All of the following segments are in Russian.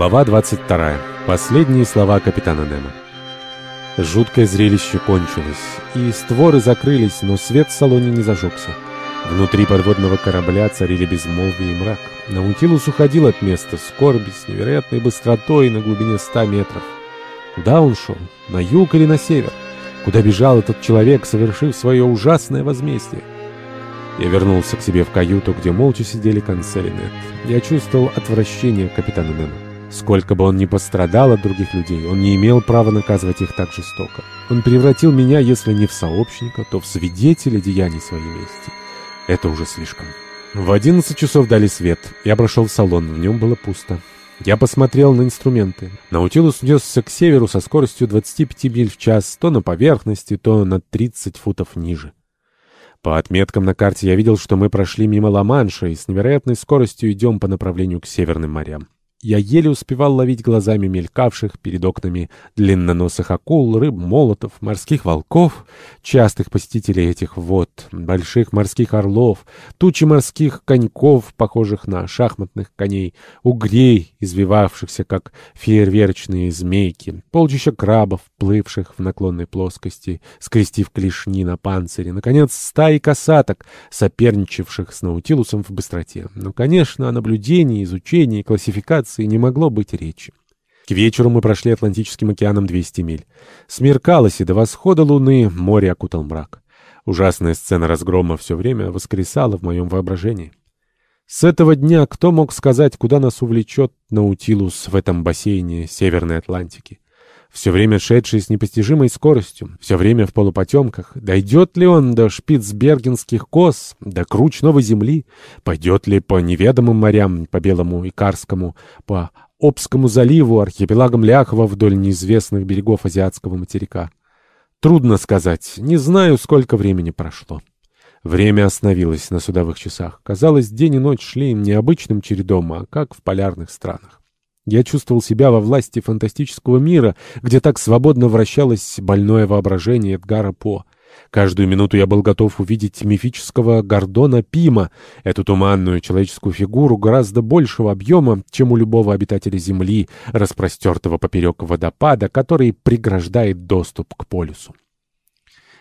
Глава 22. Последние слова капитана Немо. Жуткое зрелище кончилось, и створы закрылись, но свет в салоне не зажегся. Внутри подводного корабля царили безмолвие и мрак. Наутилус уходил от места скорби с невероятной быстротой на глубине ста метров. Куда он шел? На юг или на север? Куда бежал этот человек, совершив свое ужасное возмездие? Я вернулся к себе в каюту, где молча сидели Нет. Я чувствовал отвращение к капитану Немо. Сколько бы он ни пострадал от других людей, он не имел права наказывать их так жестоко. Он превратил меня, если не в сообщника, то в свидетеля деяний своей мести. Это уже слишком. В одиннадцать часов дали свет. Я прошел в салон, в нем было пусто. Я посмотрел на инструменты. Наутилус несся к северу со скоростью 25 миль в час, то на поверхности, то на 30 футов ниже. По отметкам на карте я видел, что мы прошли мимо Ла-Манша и с невероятной скоростью идем по направлению к северным морям. Я еле успевал ловить глазами мелькавших перед окнами длинноносых акул, рыб, молотов, морских волков, частых посетителей этих вод, больших морских орлов, тучи морских коньков, похожих на шахматных коней, угрей, извивавшихся, как фейерверочные змейки, полчища крабов, плывших в наклонной плоскости, скрестив клешни на панцире, наконец, стаи касаток, соперничавших с Наутилусом в быстроте. Но, конечно, о наблюдении, изучении, классификации навигации не могло быть речи. К вечеру мы прошли Атлантическим океаном 200 миль. Смеркалось, и до восхода луны море окутал мрак. Ужасная сцена разгрома все время воскресала в моем воображении. С этого дня кто мог сказать, куда нас увлечет Наутилус в этом бассейне Северной Атлантики? Все время шедший с непостижимой скоростью, все время в полупотемках. Дойдет ли он до шпицбергенских кос, до круч новой земли? Пойдет ли по неведомым морям, по Белому и Карскому, по Обскому заливу, архипелагам Ляхова вдоль неизвестных берегов азиатского материка? Трудно сказать, не знаю, сколько времени прошло. Время остановилось на судовых часах. Казалось, день и ночь шли необычным чередом, а как в полярных странах. Я чувствовал себя во власти фантастического мира, где так свободно вращалось больное воображение Эдгара По. Каждую минуту я был готов увидеть мифического Гордона Пима, эту туманную человеческую фигуру гораздо большего объема, чем у любого обитателя Земли, распростертого поперек водопада, который преграждает доступ к полюсу.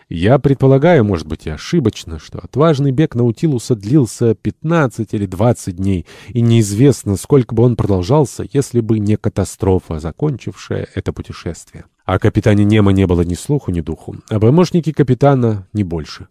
Я предполагаю, может быть и ошибочно, что отважный бег Наутилуса длился 15 или 20 дней, и неизвестно, сколько бы он продолжался, если бы не катастрофа, закончившая это путешествие. О капитане Немо не было ни слуху, ни духу, а помощники капитана не больше.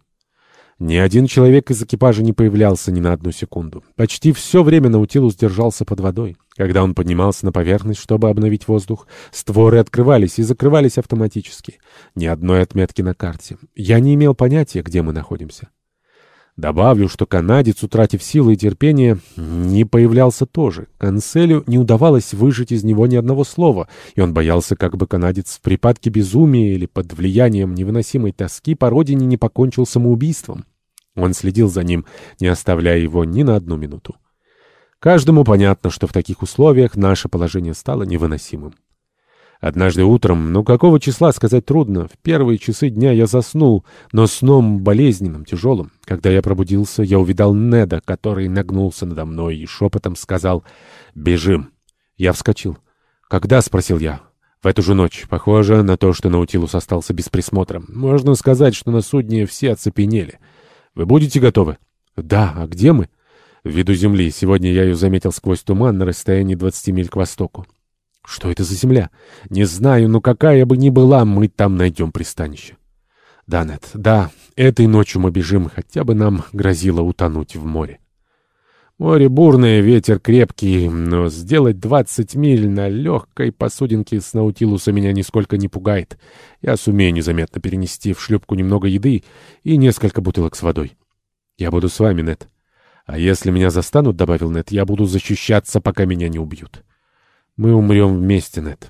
Ни один человек из экипажа не появлялся ни на одну секунду. Почти все время Наутилус держался под водой. Когда он поднимался на поверхность, чтобы обновить воздух, створы открывались и закрывались автоматически. Ни одной отметки на карте. Я не имел понятия, где мы находимся. Добавлю, что канадец, утратив силы и терпение, не появлялся тоже. Канцелю не удавалось выжить из него ни одного слова, и он боялся, как бы канадец в припадке безумия или под влиянием невыносимой тоски по родине не покончил самоубийством. Он следил за ним, не оставляя его ни на одну минуту. Каждому понятно, что в таких условиях наше положение стало невыносимым. Однажды утром, ну какого числа сказать трудно, в первые часы дня я заснул, но сном болезненным, тяжелым. Когда я пробудился, я увидал Неда, который нагнулся надо мной и шепотом сказал «Бежим». Я вскочил. «Когда?» — спросил я. В эту же ночь. Похоже на то, что Наутилус остался без присмотра. Можно сказать, что на судне все оцепенели. Вы будете готовы? Да, а где мы? В виду земли. Сегодня я ее заметил сквозь туман на расстоянии 20 миль к востоку. Что это за земля? Не знаю, но какая бы ни была, мы там найдем пристанище. Да, Нет, да, этой ночью мы бежим, хотя бы нам грозило утонуть в море. Море бурное, ветер крепкий, но сделать двадцать миль на легкой посудинке с Наутилуса меня нисколько не пугает. Я сумею незаметно перенести в шлюпку немного еды и несколько бутылок с водой. Я буду с вами, Нет. А если меня застанут, — добавил Нет, — я буду защищаться, пока меня не убьют. Мы умрем вместе, Нет.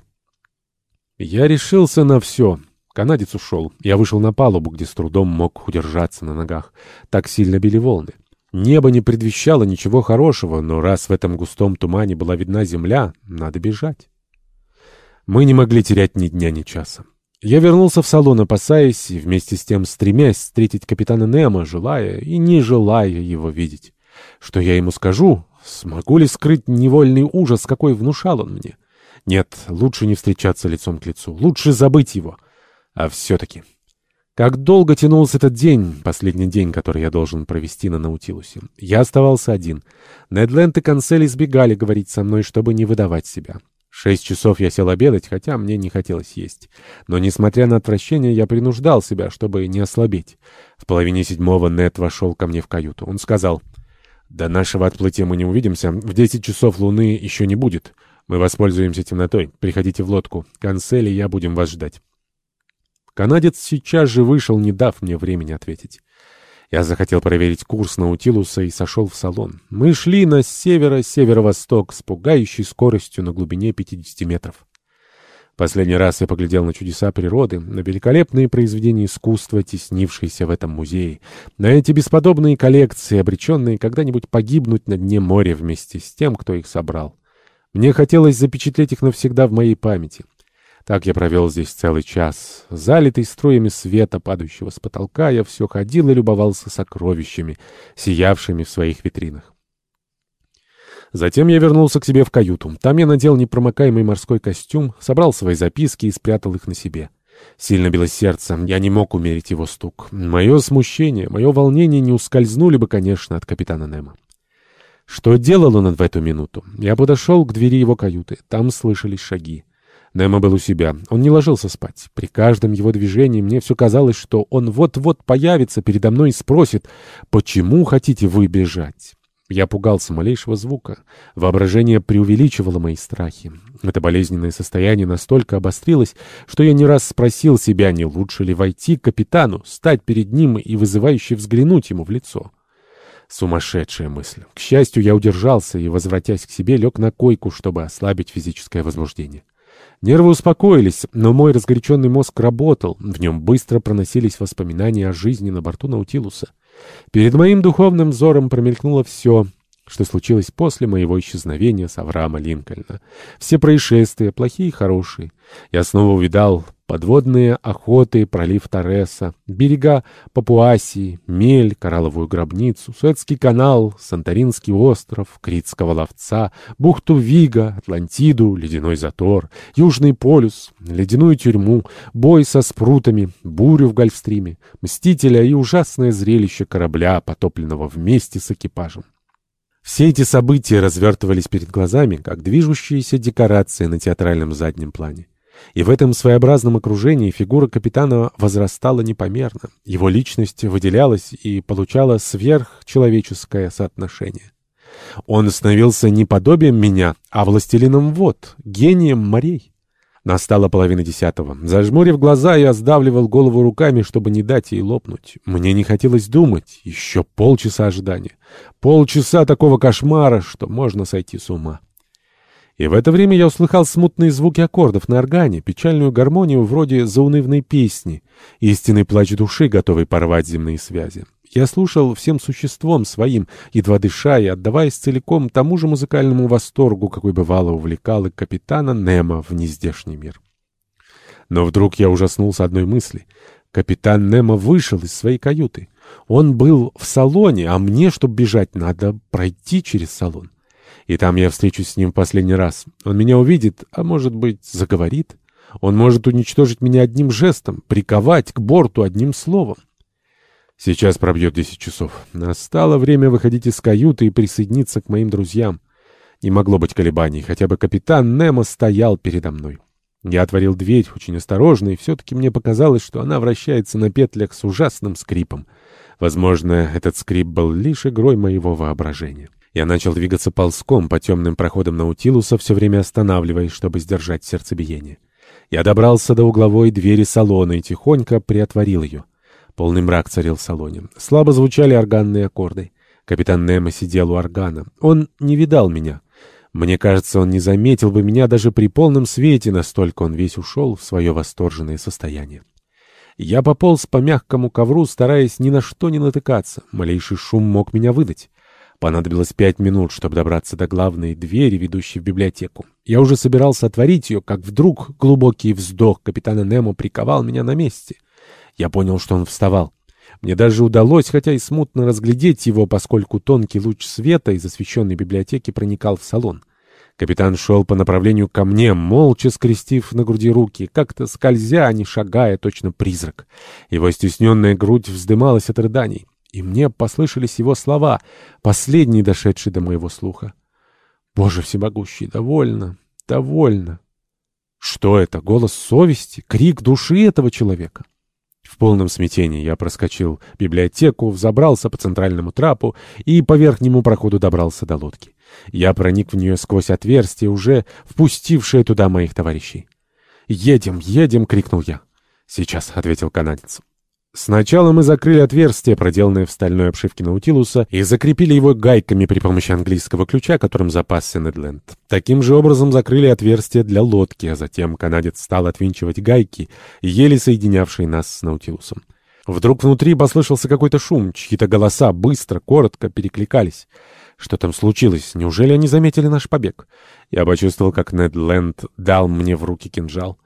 Я решился на все. Канадец ушел. Я вышел на палубу, где с трудом мог удержаться на ногах. Так сильно били волны. Небо не предвещало ничего хорошего, но раз в этом густом тумане была видна земля, надо бежать. Мы не могли терять ни дня, ни часа. Я вернулся в салон, опасаясь и вместе с тем стремясь встретить капитана Немо, желая и не желая его видеть. Что я ему скажу? Смогу ли скрыть невольный ужас, какой внушал он мне? Нет, лучше не встречаться лицом к лицу. Лучше забыть его. А все-таки... Как долго тянулся этот день, последний день, который я должен провести на Наутилусе. Я оставался один. Недленд и Канцель избегали говорить со мной, чтобы не выдавать себя. Шесть часов я сел обедать, хотя мне не хотелось есть. Но, несмотря на отвращение, я принуждал себя, чтобы не ослабеть. В половине седьмого Нед вошел ко мне в каюту. Он сказал, «До нашего отплытия мы не увидимся. В десять часов луны еще не будет. Мы воспользуемся темнотой. Приходите в лодку. Канцель и я будем вас ждать». Канадец сейчас же вышел, не дав мне времени ответить. Я захотел проверить курс Наутилуса и сошел в салон. Мы шли на северо-северо-восток с пугающей скоростью на глубине 50 метров. Последний раз я поглядел на чудеса природы, на великолепные произведения искусства, теснившиеся в этом музее, на эти бесподобные коллекции, обреченные когда-нибудь погибнуть на дне моря вместе с тем, кто их собрал. Мне хотелось запечатлеть их навсегда в моей памяти. Так я провел здесь целый час. Залитый струями света, падающего с потолка, я все ходил и любовался сокровищами, сиявшими в своих витринах. Затем я вернулся к себе в каюту. Там я надел непромокаемый морской костюм, собрал свои записки и спрятал их на себе. Сильно било сердце, я не мог умерить его стук. Мое смущение, мое волнение не ускользнули бы, конечно, от капитана Немо. Что делал он в эту минуту? Я подошел к двери его каюты. Там слышались шаги. Немо был у себя. Он не ложился спать. При каждом его движении мне все казалось, что он вот-вот появится передо мной и спросит, «Почему хотите вы бежать?» Я пугался малейшего звука. Воображение преувеличивало мои страхи. Это болезненное состояние настолько обострилось, что я не раз спросил себя, не лучше ли войти к капитану, стать перед ним и вызывающе взглянуть ему в лицо. Сумасшедшая мысль. К счастью, я удержался и, возвратясь к себе, лег на койку, чтобы ослабить физическое возбуждение. Нервы успокоились, но мой разгоряченный мозг работал, в нем быстро проносились воспоминания о жизни на борту Наутилуса. Перед моим духовным взором промелькнуло все, что случилось после моего исчезновения с Авраама Линкольна. Все происшествия, плохие и хорошие. Я снова увидал подводные охоты, пролив Торреса, берега Папуасии, Мель, Коралловую гробницу, Суэцкий канал, Санторинский остров, Критского ловца, бухту Вига, Атлантиду, Ледяной затор, Южный полюс, Ледяную тюрьму, бой со спрутами, бурю в Гольфстриме, Мстителя и ужасное зрелище корабля, потопленного вместе с экипажем. Все эти события развертывались перед глазами, как движущиеся декорации на театральном заднем плане. И в этом своеобразном окружении фигура капитана возрастала непомерно. Его личность выделялась и получала сверхчеловеческое соотношение. Он становился не подобием меня, а властелином вод, гением морей. Настала половина десятого. Зажмурив глаза, я сдавливал голову руками, чтобы не дать ей лопнуть. Мне не хотелось думать. Еще полчаса ожидания. Полчаса такого кошмара, что можно сойти с ума. И в это время я услыхал смутные звуки аккордов на органе, печальную гармонию вроде заунывной песни, истинный плач души, готовый порвать земные связи. Я слушал всем существом своим, едва дыша и отдаваясь целиком тому же музыкальному восторгу, какой бывало увлекал и капитана Немо в нездешний мир. Но вдруг я ужаснулся одной мысли. Капитан Немо вышел из своей каюты. Он был в салоне, а мне, чтобы бежать, надо пройти через салон. И там я встречусь с ним в последний раз. Он меня увидит, а может быть, заговорит. Он может уничтожить меня одним жестом, приковать к борту одним словом. Сейчас пробьет десять часов. Настало время выходить из каюты и присоединиться к моим друзьям. Не могло быть колебаний, хотя бы капитан Немо стоял передо мной. Я отворил дверь очень осторожно, и все-таки мне показалось, что она вращается на петлях с ужасным скрипом. Возможно, этот скрип был лишь игрой моего воображения. Я начал двигаться ползком по темным проходам Наутилуса, все время останавливаясь, чтобы сдержать сердцебиение. Я добрался до угловой двери салона и тихонько приотворил ее. Полный мрак царил в салоне. Слабо звучали органные аккорды. Капитан Немо сидел у органа. Он не видал меня. Мне кажется, он не заметил бы меня даже при полном свете, настолько он весь ушел в свое восторженное состояние. Я пополз по мягкому ковру, стараясь ни на что не натыкаться. Малейший шум мог меня выдать. Понадобилось пять минут, чтобы добраться до главной двери, ведущей в библиотеку. Я уже собирался отворить ее, как вдруг глубокий вздох капитана Немо приковал меня на месте. Я понял, что он вставал. Мне даже удалось, хотя и смутно разглядеть его, поскольку тонкий луч света из освещенной библиотеки проникал в салон. Капитан шел по направлению ко мне, молча скрестив на груди руки, как-то скользя, а не шагая, точно призрак. Его стесненная грудь вздымалась от рыданий, и мне послышались его слова, последние дошедшие до моего слуха. «Боже всемогущий, довольно, довольно!» Что это? Голос совести? Крик души этого человека? В полном смятении я проскочил библиотеку, взобрался по центральному трапу и по верхнему проходу добрался до лодки. Я проник в нее сквозь отверстие, уже впустившее туда моих товарищей. «Едем, едем!» — крикнул я. «Сейчас», — ответил канадец. Сначала мы закрыли отверстие, проделанное в стальной обшивке Наутилуса, и закрепили его гайками при помощи английского ключа, которым запасся Недленд. Таким же образом закрыли отверстие для лодки, а затем канадец стал отвинчивать гайки, еле соединявшие нас с Наутилусом. Вдруг внутри послышался какой-то шум, чьи-то голоса быстро, коротко перекликались. Что там случилось? Неужели они заметили наш побег? Я почувствовал, как Нед Ленд дал мне в руки кинжал.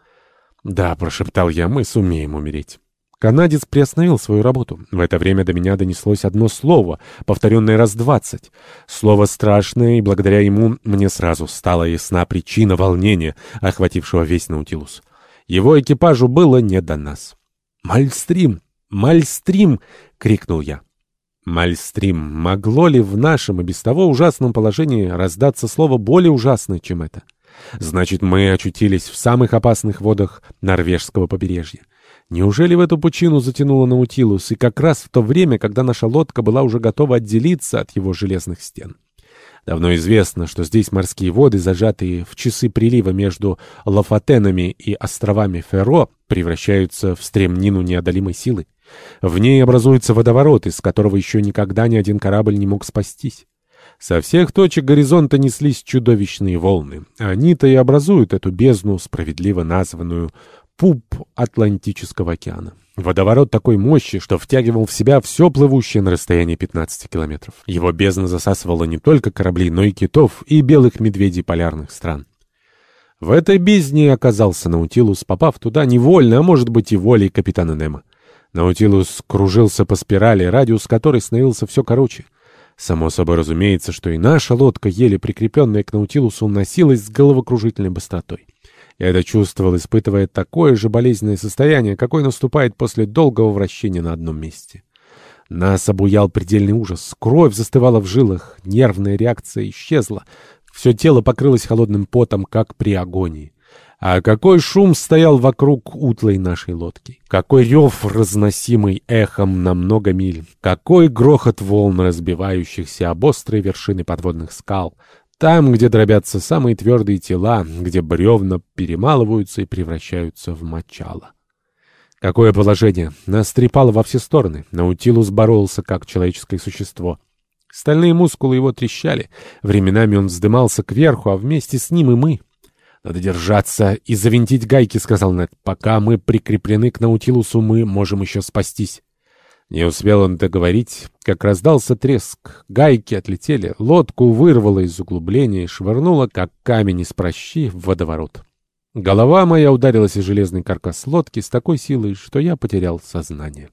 «Да», — прошептал я, — «мы сумеем умереть». Канадец приостановил свою работу. В это время до меня донеслось одно слово, повторенное раз двадцать. Слово страшное, и благодаря ему мне сразу стала ясна причина волнения, охватившего весь Наутилус. Его экипажу было не до нас. «Мальстрим! Мальстрим!» — крикнул я. Мальстрим. Могло ли в нашем и без того ужасном положении раздаться слово более ужасное, чем это? Значит, мы очутились в самых опасных водах норвежского побережья. Неужели в эту пучину затянуло Наутилус, и как раз в то время, когда наша лодка была уже готова отделиться от его железных стен? Давно известно, что здесь морские воды, зажатые в часы прилива между Лафатенами и островами Ферро, превращаются в стремнину неодолимой силы. В ней образуется водоворот, из которого еще никогда ни один корабль не мог спастись. Со всех точек горизонта неслись чудовищные волны. Они-то и образуют эту бездну, справедливо названную пуп Атлантического океана. Водоворот такой мощи, что втягивал в себя все плывущее на расстоянии 15 километров. Его бездна засасывала не только корабли, но и китов, и белых медведей полярных стран. В этой бездне оказался Наутилус, попав туда невольно, а может быть и волей капитана Немо. Наутилус кружился по спирали, радиус которой становился все короче. Само собой разумеется, что и наша лодка, еле прикрепленная к Наутилусу, носилась с головокружительной быстротой. Я это чувствовал, испытывая такое же болезненное состояние, какое наступает после долгого вращения на одном месте. Нас обуял предельный ужас. Кровь застывала в жилах, нервная реакция исчезла. Все тело покрылось холодным потом, как при агонии. А какой шум стоял вокруг утлой нашей лодки! Какой рев, разносимый эхом на много миль! Какой грохот волн, разбивающихся об острые вершины подводных скал! Там, где дробятся самые твердые тела, где бревна перемалываются и превращаются в мочало. Какое положение! Нас трепало во все стороны. Наутилус боролся, как человеческое существо. Стальные мускулы его трещали. Временами он вздымался кверху, а вместе с ним и мы. «Надо держаться и завинтить гайки», — сказал Нед. «Пока мы прикреплены к Наутилусу, мы можем еще спастись». Не успел он договорить, как раздался треск. Гайки отлетели, лодку вырвало из углубления и швырнуло, как камень из прощи, в водоворот. Голова моя ударилась о железный каркас лодки с такой силой, что я потерял сознание.